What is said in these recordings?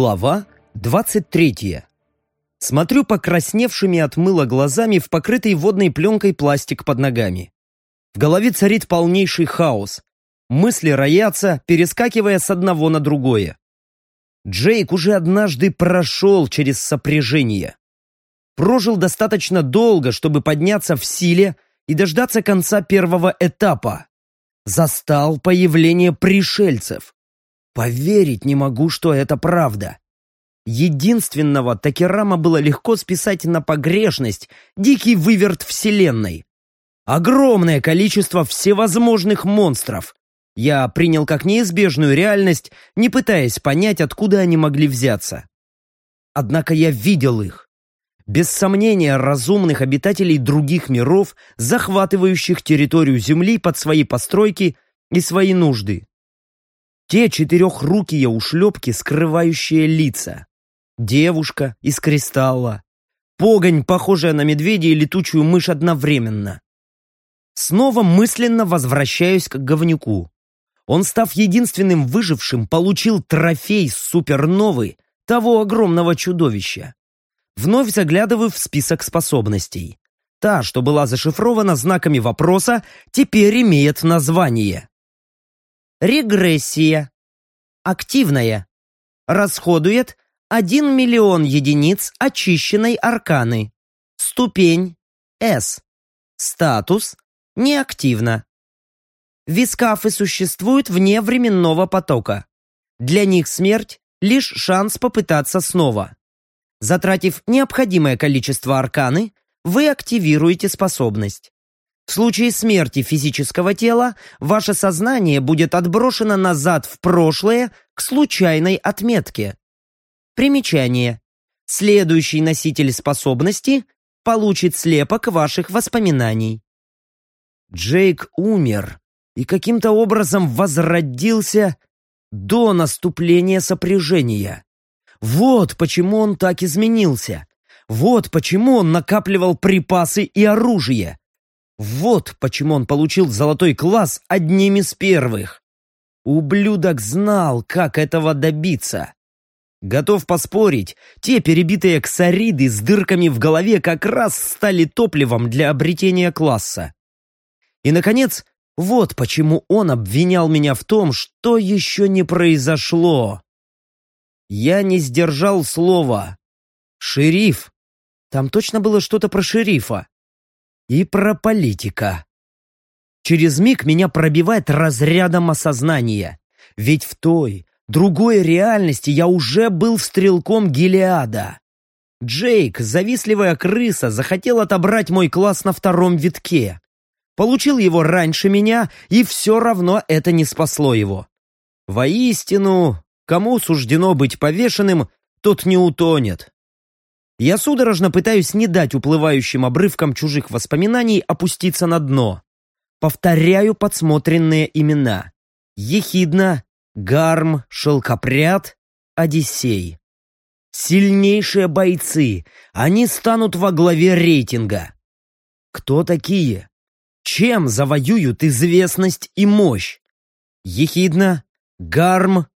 Глава 23. Смотрю покрасневшими от мыла глазами в покрытый водной пленкой пластик под ногами. В голове царит полнейший хаос. Мысли роятся, перескакивая с одного на другое. Джейк уже однажды прошел через сопряжение. Прожил достаточно долго, чтобы подняться в силе и дождаться конца первого этапа. Застал появление пришельцев. Поверить не могу, что это правда. Единственного Такерама было легко списать на погрешность, дикий выверт вселенной. Огромное количество всевозможных монстров. Я принял как неизбежную реальность, не пытаясь понять, откуда они могли взяться. Однако я видел их. Без сомнения, разумных обитателей других миров, захватывающих территорию Земли под свои постройки и свои нужды. Те четырехрукие ушлепки, скрывающие лица. Девушка из кристалла. Погонь, похожая на медведя и летучую мышь одновременно. Снова мысленно возвращаюсь к говнюку. Он, став единственным выжившим, получил трофей суперновый того огромного чудовища. Вновь заглядываю в список способностей. Та, что была зашифрована знаками вопроса, теперь имеет название. Регрессия. Активная. Расходует 1 миллион единиц очищенной арканы. Ступень S. Статус неактивно. Вискафы существуют вне временного потока. Для них смерть – лишь шанс попытаться снова. Затратив необходимое количество арканы, вы активируете способность. В случае смерти физического тела ваше сознание будет отброшено назад в прошлое к случайной отметке. Примечание. Следующий носитель способности получит слепок ваших воспоминаний. Джейк умер и каким-то образом возродился до наступления сопряжения. Вот почему он так изменился. Вот почему он накапливал припасы и оружие. Вот почему он получил золотой класс одним из первых. Ублюдок знал, как этого добиться. Готов поспорить, те перебитые ксариды с дырками в голове как раз стали топливом для обретения класса. И, наконец, вот почему он обвинял меня в том, что еще не произошло. Я не сдержал слова. Шериф. Там точно было что-то про шерифа и про политика. Через миг меня пробивает разрядом осознания. Ведь в той, другой реальности я уже был стрелком Гелиада. Джейк, завистливая крыса, захотел отобрать мой класс на втором витке. Получил его раньше меня, и все равно это не спасло его. Воистину, кому суждено быть повешенным, тот не утонет. Я судорожно пытаюсь не дать уплывающим обрывкам чужих воспоминаний опуститься на дно. Повторяю подсмотренные имена. Ехидна, Гарм, Шелкопряд, Одиссей. Сильнейшие бойцы, они станут во главе рейтинга. Кто такие? Чем завоюют известность и мощь? Ехидна, Гарм,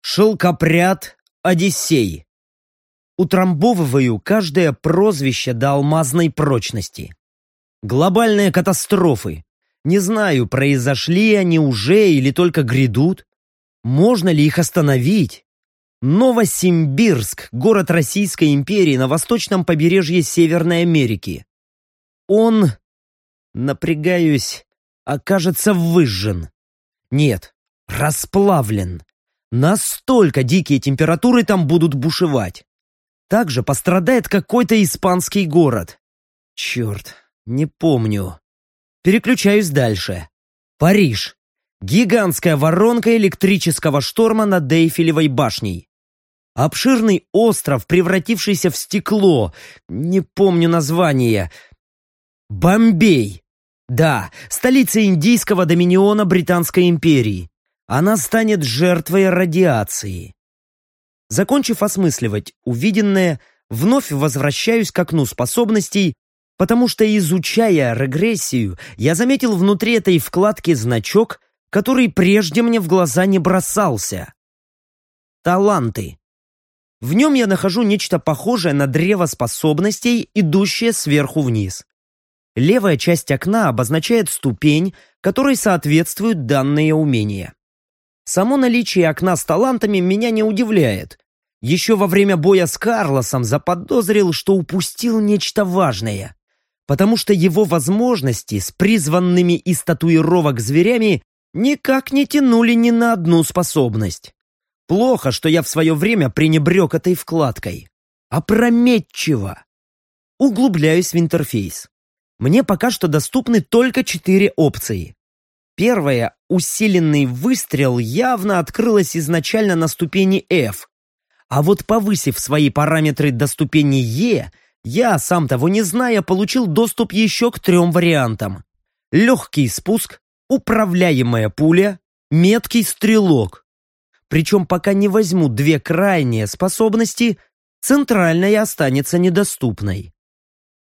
Шелкопряд, Одиссей утрамбовываю каждое прозвище до алмазной прочности. Глобальные катастрофы. Не знаю, произошли они уже или только грядут. Можно ли их остановить? Новосимбирск, город Российской империи на восточном побережье Северной Америки. Он, напрягаюсь, окажется выжжен. Нет, расплавлен. Настолько дикие температуры там будут бушевать. Также пострадает какой-то испанский город. Черт, не помню. Переключаюсь дальше. Париж. Гигантская воронка электрического шторма над Эйфелевой башней. Обширный остров, превратившийся в стекло. Не помню название. Бомбей. Да, столица индийского доминиона Британской империи. Она станет жертвой радиации. Закончив осмысливать увиденное, вновь возвращаюсь к окну способностей, потому что, изучая регрессию, я заметил внутри этой вкладки значок, который прежде мне в глаза не бросался. Таланты. В нем я нахожу нечто похожее на древо способностей, идущее сверху вниз. Левая часть окна обозначает ступень, которой соответствуют данные умения. Само наличие окна с талантами меня не удивляет. Еще во время боя с Карлосом заподозрил, что упустил нечто важное, потому что его возможности с призванными из татуировок зверями никак не тянули ни на одну способность. Плохо, что я в свое время пренебрег этой вкладкой. Опрометчиво. Углубляюсь в интерфейс. Мне пока что доступны только четыре опции. Первая, усиленный выстрел, явно открылась изначально на ступени F. А вот повысив свои параметры до ступени E, я, сам того не зная, получил доступ еще к трем вариантам. Легкий спуск, управляемая пуля, меткий стрелок. Причем пока не возьму две крайние способности, центральная останется недоступной.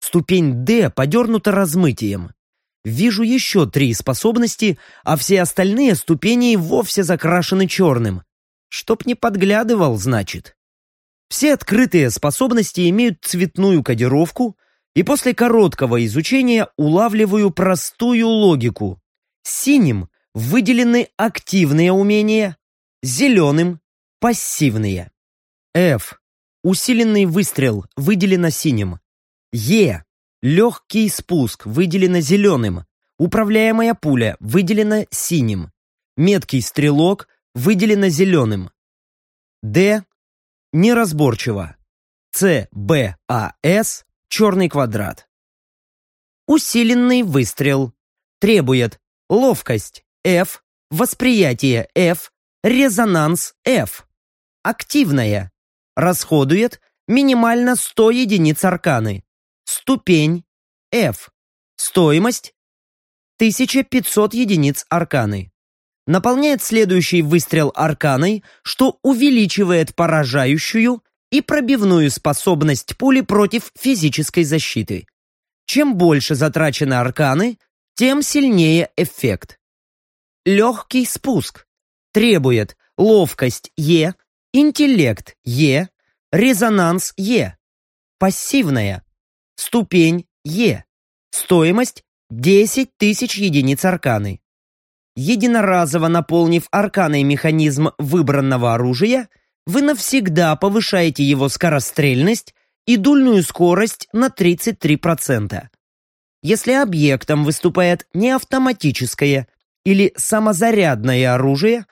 Ступень D подернута размытием. Вижу еще три способности, а все остальные ступени вовсе закрашены черным. Чтоб не подглядывал, значит. Все открытые способности имеют цветную кодировку, и после короткого изучения улавливаю простую логику. Синим выделены активные умения, зеленым – пассивные. F. Усиленный выстрел выделено синим. Е. Легкий спуск выделено зеленым. Управляемая пуля выделена синим. Меткий стрелок выделено зеленым. Д. Неразборчиво. С, Б, А, С. Черный квадрат. Усиленный выстрел. Требует ловкость F, восприятие F, резонанс F. Активная. Расходует минимально 100 единиц арканы. Ступень F. Стоимость 1500 единиц арканы. Наполняет следующий выстрел арканой, что увеличивает поражающую и пробивную способность пули против физической защиты. Чем больше затрачены арканы, тем сильнее эффект. Легкий спуск. Требует ловкость Е, интеллект Е, резонанс Е. Пассивная. Ступень Е. Стоимость 10 тысяч единиц арканы. Единоразово наполнив арканой механизм выбранного оружия, вы навсегда повышаете его скорострельность и дульную скорость на 33%. Если объектом выступает не автоматическое или самозарядное оружие,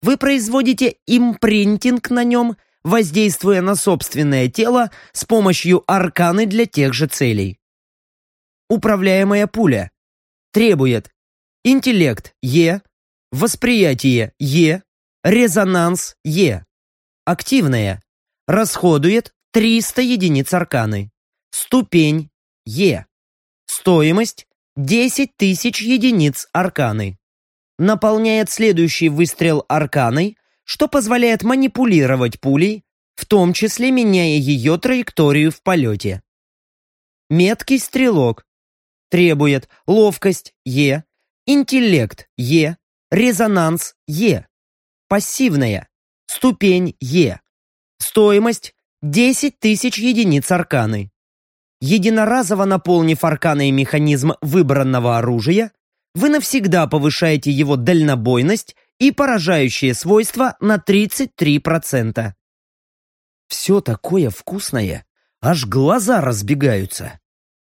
вы производите импринтинг на нем – воздействуя на собственное тело с помощью арканы для тех же целей. Управляемая пуля требует интеллект Е, восприятие Е, резонанс Е. Активная расходует 300 единиц арканы. Ступень Е. Стоимость 10 тысяч единиц арканы. Наполняет следующий выстрел арканой что позволяет манипулировать пулей, в том числе меняя ее траекторию в полете. Меткий стрелок требует ловкость Е, интеллект Е, резонанс Е, пассивная, ступень Е, стоимость 10 тысяч единиц арканы. Единоразово наполнив арканой механизм выбранного оружия, вы навсегда повышаете его дальнобойность и поражающие свойства на 33%. Все такое вкусное, аж глаза разбегаются.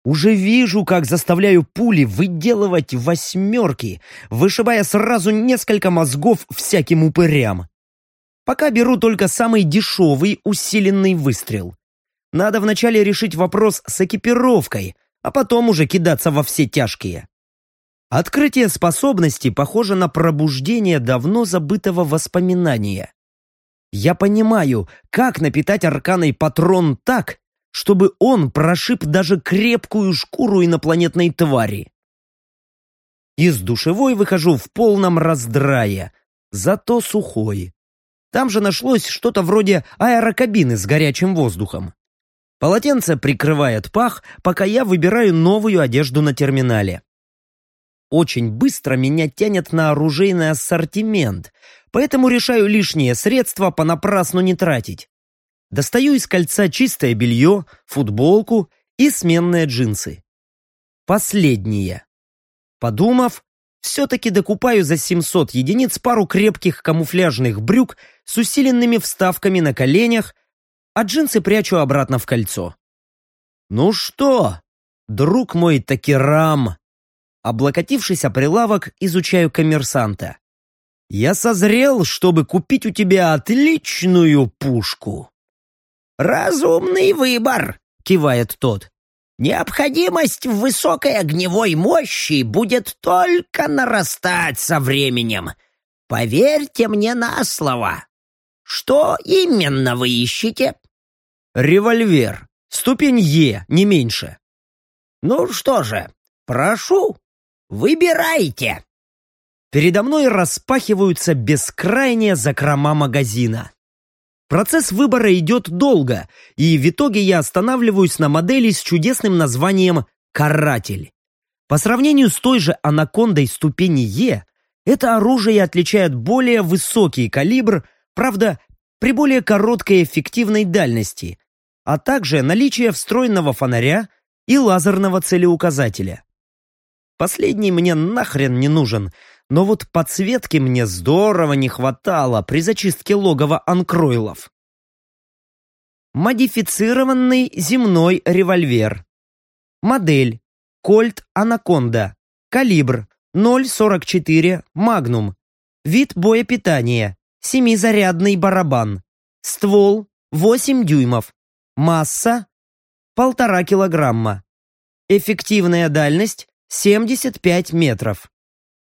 Уже вижу, как заставляю пули выделывать восьмерки, вышибая сразу несколько мозгов всяким упырям. Пока беру только самый дешевый усиленный выстрел. Надо вначале решить вопрос с экипировкой, а потом уже кидаться во все тяжкие. Открытие способности похоже на пробуждение давно забытого воспоминания. Я понимаю, как напитать арканой патрон так, чтобы он прошиб даже крепкую шкуру инопланетной твари. Из душевой выхожу в полном раздрае, зато сухой. Там же нашлось что-то вроде аэрокабины с горячим воздухом. Полотенце прикрывает пах, пока я выбираю новую одежду на терминале. Очень быстро меня тянет на оружейный ассортимент, поэтому решаю лишние средства понапрасну не тратить. Достаю из кольца чистое белье, футболку и сменные джинсы. Последние. Подумав, все-таки докупаю за 700 единиц пару крепких камуфляжных брюк с усиленными вставками на коленях, а джинсы прячу обратно в кольцо. «Ну что, друг мой Такирам?» Облокотившись о прилавок, изучаю коммерсанта. «Я созрел, чтобы купить у тебя отличную пушку». «Разумный выбор», — кивает тот. «Необходимость в высокой огневой мощи будет только нарастать со временем. Поверьте мне на слово. Что именно вы ищете?» «Револьвер. Ступень Е, не меньше». «Ну что же, прошу, выбирайте». Передо мной распахиваются бескрайние закрома магазина. Процесс выбора идет долго, и в итоге я останавливаюсь на модели с чудесным названием «Каратель». По сравнению с той же анакондой ступени Е, это оружие отличает более высокий калибр, правда, при более короткой эффективной дальности, а также наличие встроенного фонаря и лазерного целеуказателя. Последний мне нахрен не нужен, но вот подсветки мне здорово не хватало при зачистке логова анкройлов. Модифицированный земной револьвер. Модель. Кольт Анаконда. Калибр 0,44 Магнум. Вид боепитания. Семизарядный барабан. Ствол 8 дюймов. Масса полтора килограмма. Эффективная дальность 75 метров.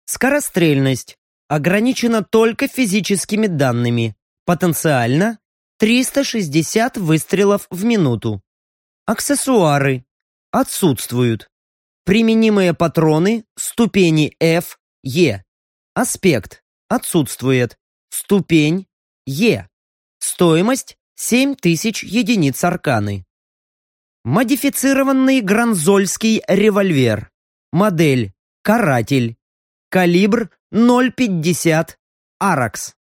Скорострельность ограничена только физическими данными. Потенциально 360 выстрелов в минуту. Аксессуары отсутствуют. Применимые патроны ступени F, E. Аспект отсутствует. Ступень Е. Стоимость 7000 единиц арканы. Модифицированный гранзольский револьвер. Модель «Каратель». Калибр 0,50 Аракс.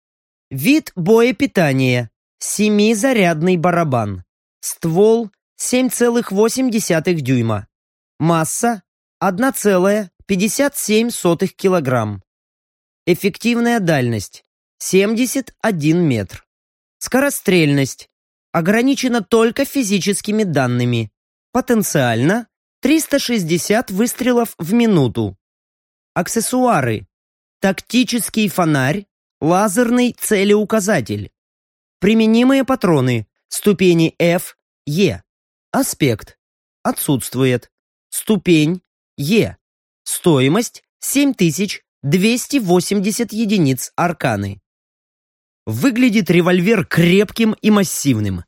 Вид боепитания. Семизарядный барабан. Ствол 7,8 дюйма. Масса 1,57 килограмм. Эффективная дальность 71 метр. Скорострельность ограничена только физическими данными. Потенциально 360 выстрелов в минуту. Аксессуары. Тактический фонарь, лазерный целеуказатель. Применимые патроны. Ступени F, E. Аспект. Отсутствует. Ступень Е. Стоимость 7280 единиц арканы. Выглядит револьвер крепким и массивным.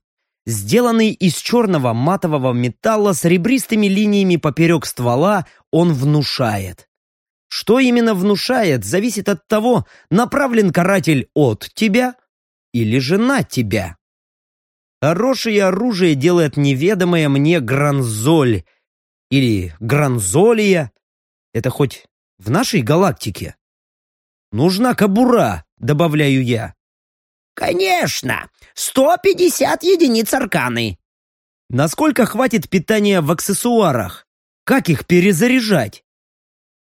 Сделанный из черного матового металла с ребристыми линиями поперек ствола, он внушает. Что именно внушает, зависит от того, направлен каратель от тебя или же на тебя. Хорошее оружие делает неведомое мне гранзоль или гранзолия. Это хоть в нашей галактике? Нужна кабура, добавляю я. Конечно, 150 единиц арканы. Насколько хватит питания в аксессуарах? Как их перезаряжать?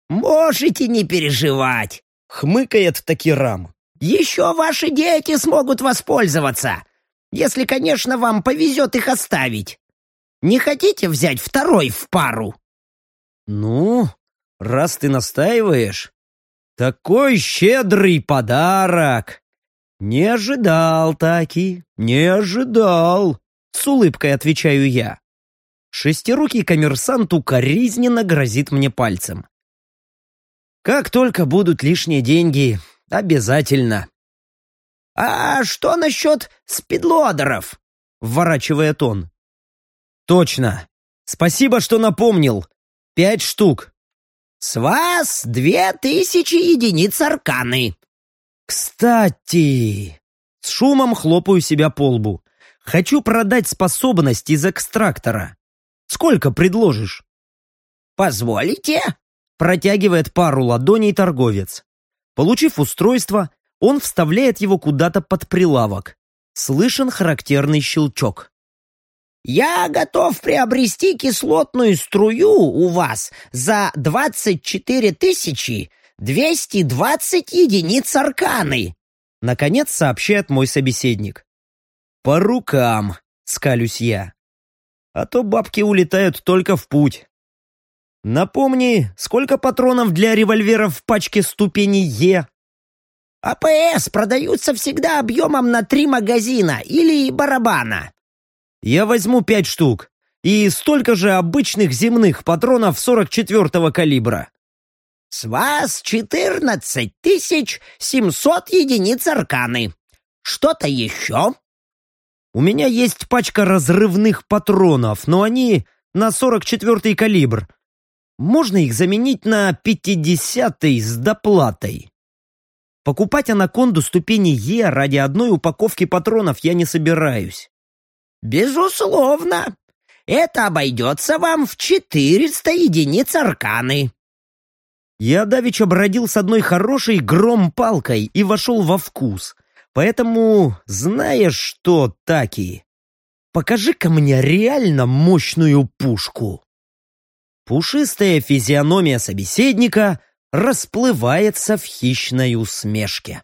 «Можете не переживать», — хмыкает Такирам. «Еще ваши дети смогут воспользоваться, если, конечно, вам повезет их оставить. Не хотите взять второй в пару?» «Ну, раз ты настаиваешь, такой щедрый подарок!» «Не ожидал, Таки, не ожидал!» С улыбкой отвечаю я. Шестирукий коммерсант укоризненно грозит мне пальцем. Как только будут лишние деньги, обязательно. «А что насчет спидлодеров?» — вворачивает он. «Точно. Спасибо, что напомнил. Пять штук». «С вас две тысячи единиц арканы». «Кстати...» С шумом хлопаю себя по лбу. «Хочу продать способность из экстрактора. Сколько предложишь?» «Позволите?» Протягивает пару ладоней торговец. Получив устройство, он вставляет его куда-то под прилавок. Слышен характерный щелчок. «Я готов приобрести кислотную струю у вас за 24 тысячи 220 единиц арканы!» Наконец сообщает мой собеседник. «По рукам!» — скалюсь я. «А то бабки улетают только в путь. Напомни, сколько патронов для револьверов в пачке ступени Е?» АПС продаются всегда объемом на три магазина или барабана. Я возьму пять штук и столько же обычных земных патронов 44-го калибра. С вас четырнадцать тысяч семьсот единиц арканы. Что-то еще? У меня есть пачка разрывных патронов, но они на 44-й калибр. Можно их заменить на 50-й с доплатой. Покупать анаконду ступени Е ради одной упаковки патронов я не собираюсь. Безусловно. Это обойдется вам в 400 единиц арканы. Я давеча бродил с одной хорошей гром-палкой и вошел во вкус. Поэтому, знаешь что, Таки, покажи-ка мне реально мощную пушку. Пушистая физиономия собеседника расплывается в хищной усмешке.